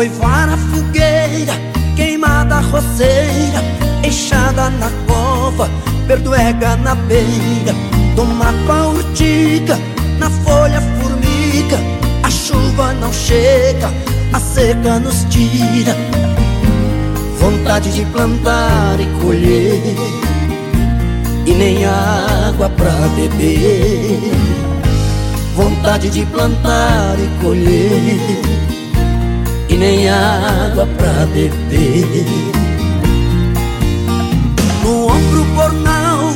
Foi vara fogueira, queimada roceira Enxada na cova, perduega na beira Toma a urtiga, na folha formiga A chuva não chega, a seca nos tira. Vontade de plantar e colher E nem água pra beber. Vontade de plantar e colher nem água pra beber. No ombro bornal,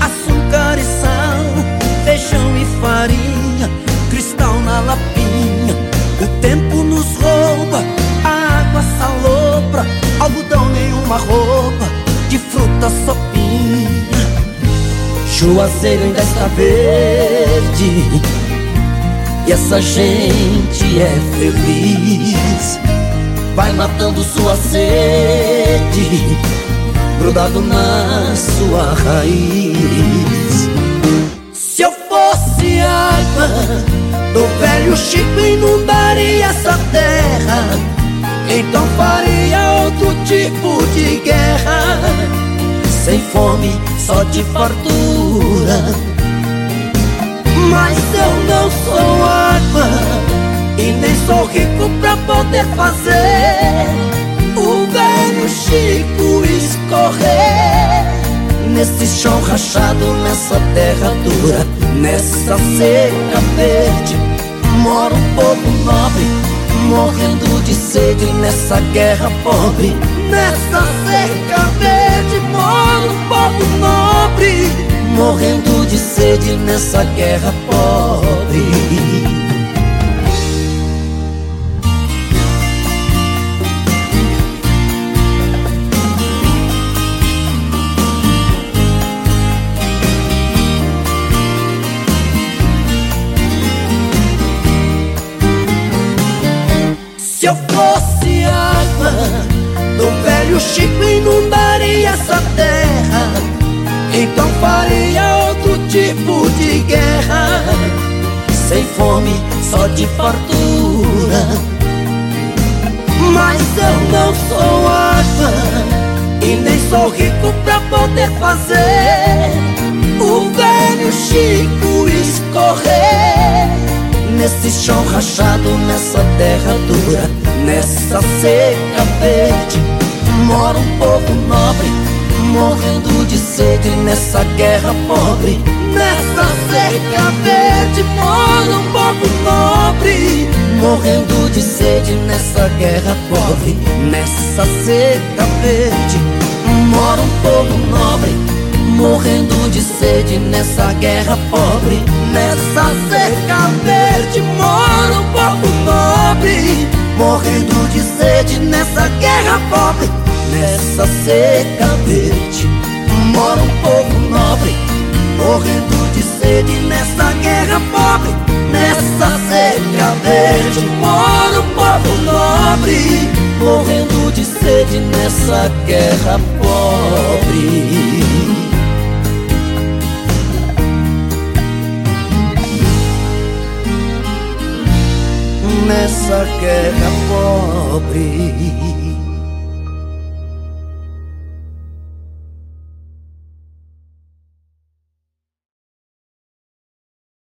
açúcar e sal Feijão e farinha, cristal na lapinha. O tempo nos rouba, a água salobra Algodão nenhuma roupa, de fruta sopinha. Juazeiro ainda está verde E essa gente é feliz. Vai matando sua sede Grudado na sua raiz. Se eu fosse água Do velho Chico inundaria essa terra. Então faria outro tipo de guerra. Sem fome, só de fartura. Mas eu poder fazer O velho Chico escorrer Nesse chão rachado, nessa terra dura Nessa seca verde. Mora um povo nobre Morrendo de sede nessa guerra pobre. Nessa seca verde mora um povo nobre Morrendo de sede nessa guerra pobre Se eu fosse água do velho Chico inundaria essa terra. Então faria outro tipo de guerra. Sem fome, só de fartura. Mas eu não sou água E nem sou rico pra poder fazer O velho Chico escorrer Nesse chão rachado, nessa terra dura Nessa seca verde. Mora um povo nobre Morrendo de sede nessa guerra pobre. Nessa seca verde Mora um povo nobre Morrendo de sede nessa guerra pobre. Nessa seca verde Mora um povo nobre Morrendo de sede nessa guerra pobre. Nessa seca verde mora um povo nobre. Morrendo de sede nessa guerra pobre. Nessa seca verde mora um povo nobre. Morrendo de sede nessa guerra pobre. Nessa seca verde mora um povo nobre. Morrendo de sede nessa guerra pobre nessa guerra pobre.